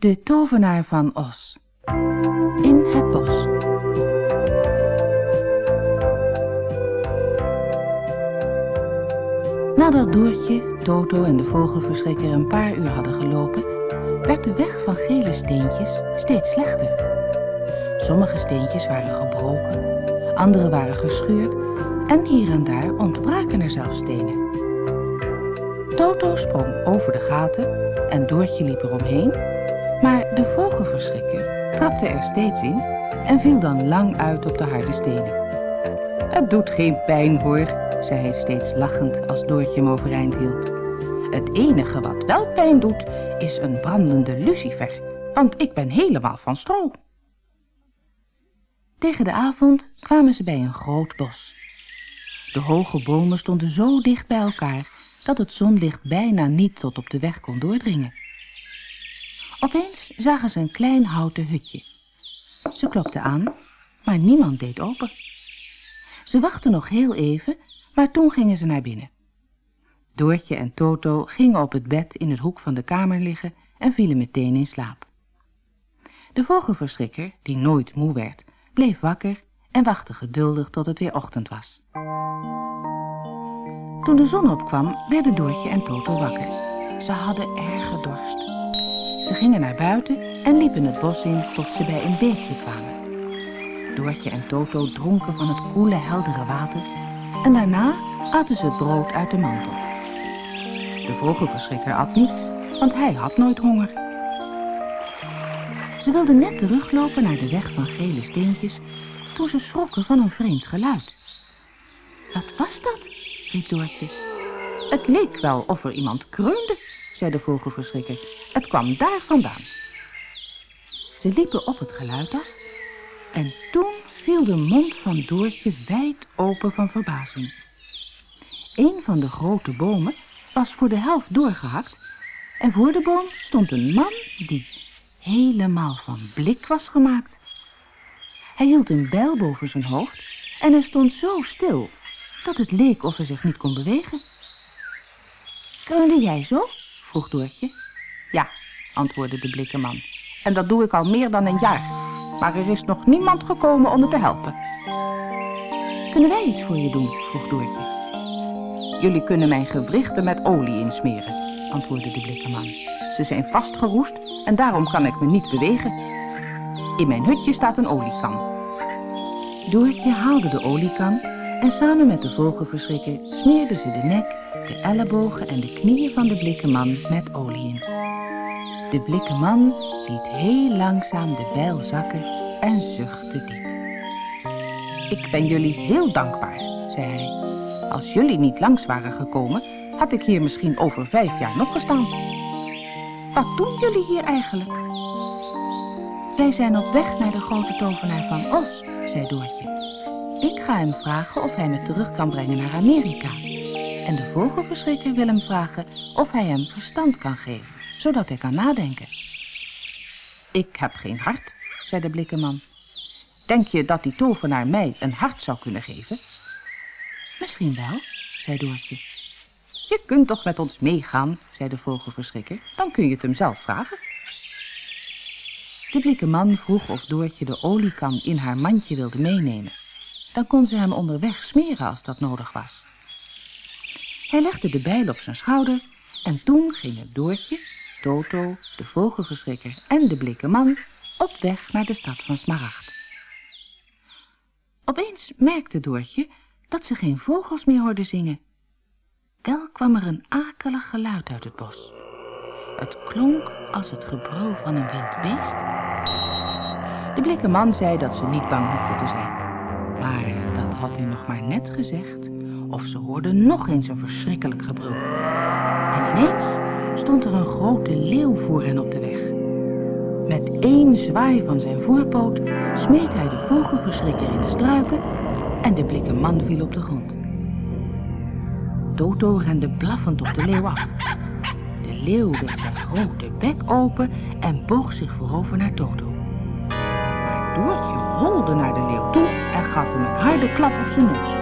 De tovenaar van Os. In het bos. Nadat Doortje, Toto en de vogelverschrikker een paar uur hadden gelopen, werd de weg van gele steentjes steeds slechter. Sommige steentjes waren gebroken, andere waren gescheurd en hier en daar ontbraken er zelfs stenen. Toto sprong over de gaten en Doortje liep eromheen maar de vogelverschrikker trapte er steeds in en viel dan lang uit op de harde stenen. Het doet geen pijn hoor, zei hij steeds lachend als Doortje hem overeind hielp. Het enige wat wel pijn doet is een brandende lucifer, want ik ben helemaal van stro. Tegen de avond kwamen ze bij een groot bos. De hoge bomen stonden zo dicht bij elkaar dat het zonlicht bijna niet tot op de weg kon doordringen. Opeens zagen ze een klein houten hutje. Ze klopten aan, maar niemand deed open. Ze wachten nog heel even, maar toen gingen ze naar binnen. Doortje en Toto gingen op het bed in het hoek van de kamer liggen en vielen meteen in slaap. De vogelverschrikker, die nooit moe werd, bleef wakker en wachtte geduldig tot het weer ochtend was. Toen de zon opkwam, werden Doortje en Toto wakker. Ze hadden erge dorst. Ze gingen naar buiten en liepen het bos in tot ze bij een beekje kwamen. Doortje en Toto dronken van het koele, heldere water en daarna aten ze het brood uit de mantel. De vogelverschrikker at niets, want hij had nooit honger. Ze wilden net teruglopen naar de weg van gele steentjes toen ze schrokken van een vreemd geluid. Wat was dat? riep Doortje. Het leek wel of er iemand kreunde zei de vogelverschrikker. Het kwam daar vandaan. Ze liepen op het geluid af en toen viel de mond van Doortje wijd open van verbazing. Een van de grote bomen was voor de helft doorgehakt en voor de boom stond een man die helemaal van blik was gemaakt. Hij hield een bijl boven zijn hoofd en hij stond zo stil dat het leek of hij zich niet kon bewegen. Kreunde jij zo? Vroeg Doortje. Ja, antwoordde de blikkenman. En dat doe ik al meer dan een jaar. Maar er is nog niemand gekomen om me te helpen. Kunnen wij iets voor je doen? vroeg Doortje. Jullie kunnen mijn gewrichten met olie insmeren, antwoordde de blikkenman. Ze zijn vastgeroest en daarom kan ik me niet bewegen. In mijn hutje staat een oliekan. Doortje haalde de oliekan en samen met de vogelverschrikker smeerde ze de nek de ellebogen en de knieën van de blikken man met olie in. De blikken man liet heel langzaam de bijl zakken en zuchtte diep. Ik ben jullie heel dankbaar, zei hij. Als jullie niet langs waren gekomen, had ik hier misschien over vijf jaar nog gestaan. Wat doen jullie hier eigenlijk? Wij zijn op weg naar de grote tovenaar van Os, zei Doortje. Ik ga hem vragen of hij me terug kan brengen naar Amerika en de vogelverschrikker wil hem vragen of hij hem verstand kan geven, zodat hij kan nadenken. Ik heb geen hart, zei de blikkenman. Denk je dat die tovenaar mij een hart zou kunnen geven? Misschien wel, zei Doortje. Je kunt toch met ons meegaan, zei de vogelverschrikker. Dan kun je het hem zelf vragen. De blikkenman vroeg of Doortje de oliekan in haar mandje wilde meenemen. Dan kon ze hem onderweg smeren als dat nodig was. Hij legde de bijl op zijn schouder en toen gingen Doortje, Toto, de vogelverschrikker en de blikke man op weg naar de stad van Smaragd. Opeens merkte Doortje dat ze geen vogels meer hoorde zingen. Wel kwam er een akelig geluid uit het bos. Het klonk als het gebrul van een wild beest. De blikke man zei dat ze niet bang hoefde te zijn. Maar dat had hij nog maar net gezegd of ze hoorden nog eens een verschrikkelijk gebrul. En ineens stond er een grote leeuw voor hen op de weg. Met één zwaai van zijn voorpoot smeet hij de vogelverschrikker in de struiken en de blikke man viel op de grond. Toto rende blaffend op de leeuw af. De leeuw deed zijn grote bek open en boog zich voorover naar Toto. Doortje rolde naar de leeuw toe en gaf hem een harde klap op zijn neus.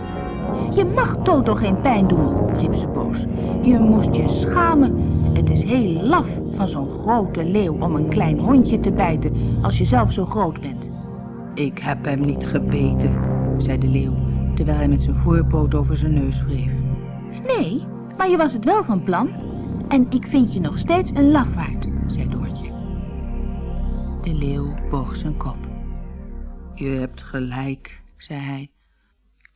Je mag Toto geen pijn doen, riep ze boos. Je moest je schamen. Het is heel laf van zo'n grote leeuw om een klein hondje te bijten als je zelf zo groot bent. Ik heb hem niet gebeten, zei de leeuw, terwijl hij met zijn voorpoot over zijn neus wreef. Nee, maar je was het wel van plan. En ik vind je nog steeds een lafaard, zei Doortje. De leeuw boog zijn kop. Je hebt gelijk, zei hij.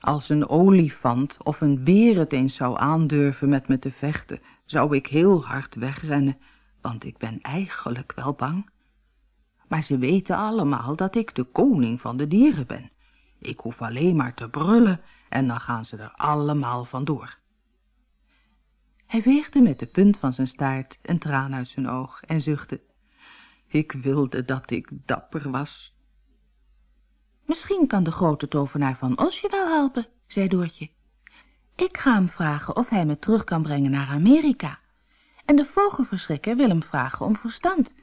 Als een olifant of een beer het eens zou aandurven met me te vechten, zou ik heel hard wegrennen, want ik ben eigenlijk wel bang. Maar ze weten allemaal dat ik de koning van de dieren ben. Ik hoef alleen maar te brullen en dan gaan ze er allemaal vandoor. Hij veegde met de punt van zijn staart een traan uit zijn oog en zuchtte. Ik wilde dat ik dapper was. Misschien kan de grote tovenaar van Os je wel helpen, zei Doortje. Ik ga hem vragen of hij me terug kan brengen naar Amerika. En de vogelverschrikker wil hem vragen om verstand.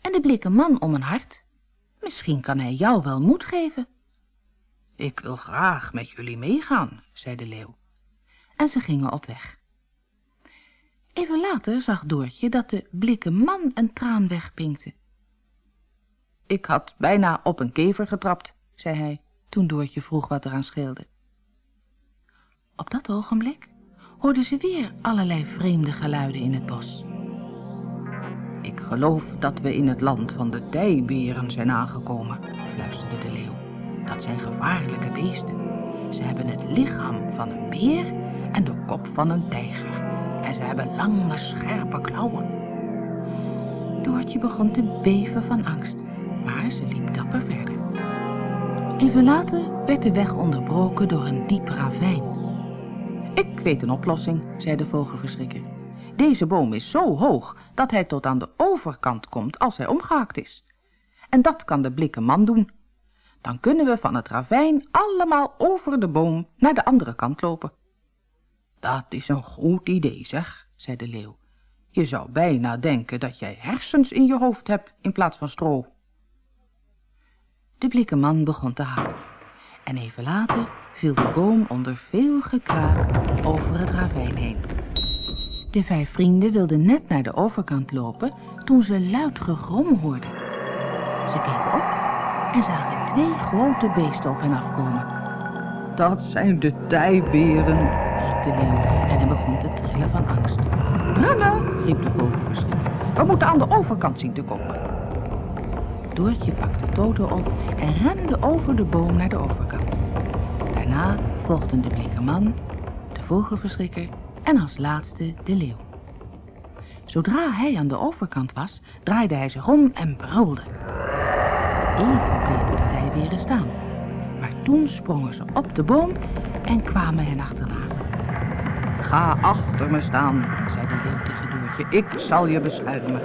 En de blikken man om een hart. Misschien kan hij jou wel moed geven. Ik wil graag met jullie meegaan, zei de leeuw. En ze gingen op weg. Even later zag Doortje dat de blikken man een traan wegpinkte. Ik had bijna op een kever getrapt, zei hij, toen Doortje vroeg wat eraan scheelde. Op dat ogenblik hoorden ze weer allerlei vreemde geluiden in het bos. Ik geloof dat we in het land van de tijberen zijn aangekomen, fluisterde de leeuw. Dat zijn gevaarlijke beesten. Ze hebben het lichaam van een beer en de kop van een tijger. En ze hebben lange, scherpe klauwen. Doortje begon te beven van angst, maar ze liep dapper verder. Even later werd de weg onderbroken door een diep ravijn. Ik weet een oplossing, zei de vogelverschrikker. Deze boom is zo hoog dat hij tot aan de overkant komt als hij omgehakt is. En dat kan de blikken man doen. Dan kunnen we van het ravijn allemaal over de boom naar de andere kant lopen. Dat is een goed idee, zeg, zei de leeuw. Je zou bijna denken dat jij hersens in je hoofd hebt in plaats van stro. De blikken man begon te hakken. En even later viel de boom onder veel gekraak over het ravijn heen. De vijf vrienden wilden net naar de overkant lopen toen ze luid gegrom hoorden. Ze keken op en zagen twee grote beesten op hen afkomen. Dat zijn de tijberen, riep de leeuw en hij begon te trillen van angst. Rennen, riep de vogelverschrikker. We moeten aan de overkant zien te komen. Doortje pakte Toto op en rende over de boom naar de overkant. Daarna volgden de blikken man, de vogelverschrikker en als laatste de leeuw. Zodra hij aan de overkant was, draaide hij zich om en brulde. Even bleven de tijberen staan, maar toen sprongen ze op de boom en kwamen hen achterna. Ga achter me staan, zei de leeuw tegen Doortje. Ik zal je beschermen.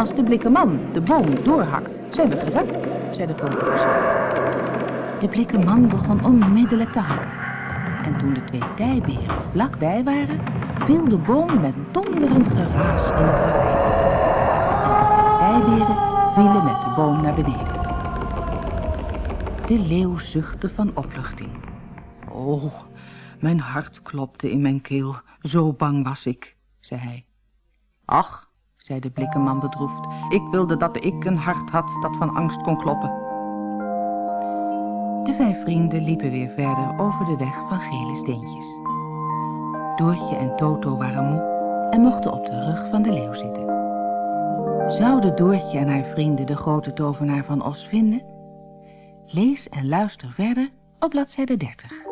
Als de blikken man de boom doorhakt, zijn we gered, zei de vogelverschrikker. De blikken man begon onmiddellijk te hakken. En toen de twee tijberen vlakbij waren, viel de boom met donderend geraas in het ravijn. En de twee tijberen vielen met de boom naar beneden. De leeuw zuchtte van opluchting. Oh, mijn hart klopte in mijn keel, zo bang was ik, zei hij. Ach, zei de blikkenman bedroefd, ik wilde dat ik een hart had dat van angst kon kloppen. De vijf vrienden liepen weer verder over de weg van gele steentjes. Doortje en Toto waren moe en mochten op de rug van de leeuw zitten. Zouden Doortje en haar vrienden de grote tovenaar van Os vinden? Lees en luister verder op bladzijde 30.